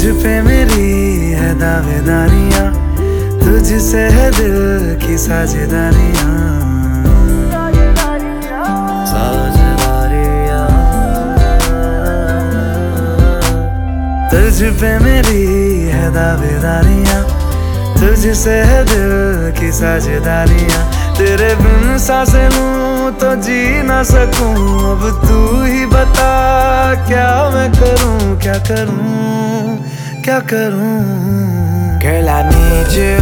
पे मेरी है दावेदारियाँ तुझसे है दिल की साझेदारियाँ। तुझ पे मेरी है दावेदारियाँ तुझसे है दिल की साझेदारियाँ। तेरे बिन साँसें लूँ तो जी ना सकूँ, अब तू ही बता क्या क्या करूँ क्या करूँ Girl, I need you.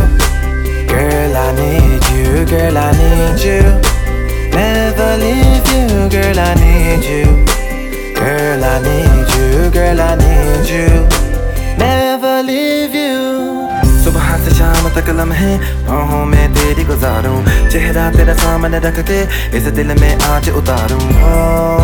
Girl, I need you. Girl, I need you. Never leave you. Girl, I need you. Girl, I need you. Girl, I need you. Never leave you. सुबह से शाम तक लम्हे बाहों में तेरी गुजारूं चेहरा तेरा सामने रख के इस दिल में आज उतारूं हो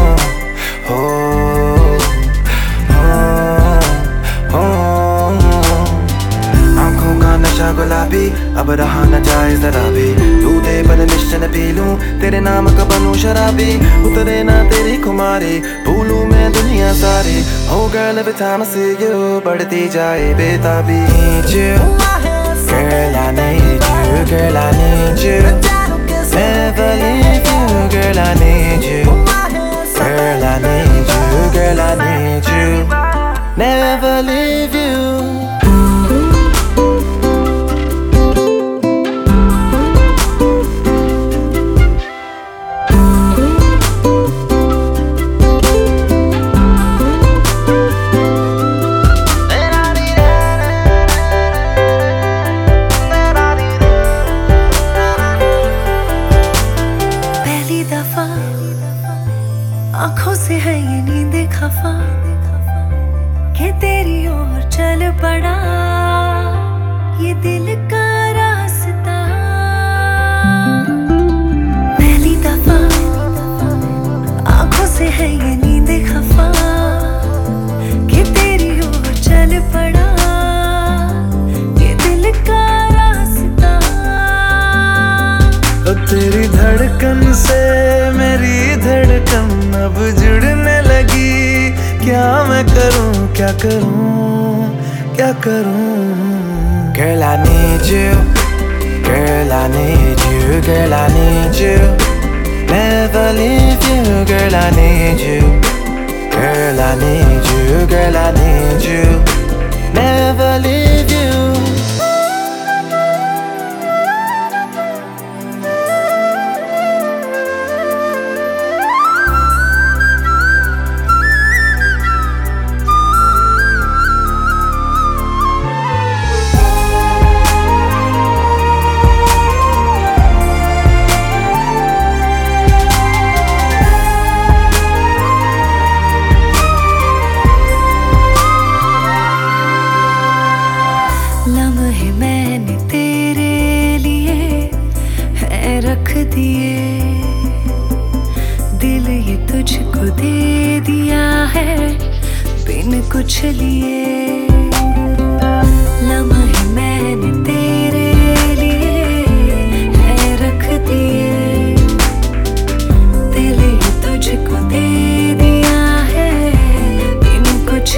अब रहा न जाए जरा भी। तू दे परमिशन पी लूँ तेरे नाम का बनू शराबी। उतरे ना तेरी खुमारी। भूलू मैं दुनिया सारी। हो girl with time see you बढ़ती जाए बेताबी। Girl I need you Girl I need you Never से है ये नींद खफा। के तेरी ओर चल पड़ा। क्या मैं करूं क्या करूं क्या करूं Girl, I need you. Girl, I need you. Girl, I need you. Never leave you. Girl, I need you. Girl, I need you. Girl, I need you. Never leave बिन कुछ लिए। मैंने तेरे लिए रख दिए। दिया है कुछ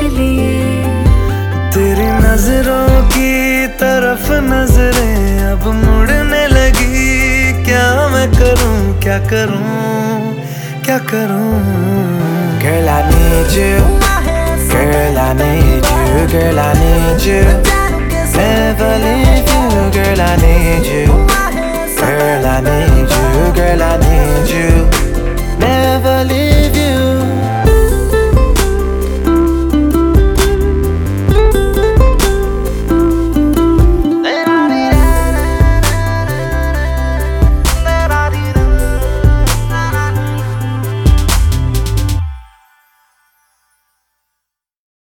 तेरी नज़रों की तरफ़ नज़रें अब मुड़ने लगी। क्या मैं करूँ, क्या करूँ क्या करूँ? Girl, I need you. Girl, I need you. Girl, I need you. Never leave you. Girl, I need you. Girl, I need you. Girl, I need you.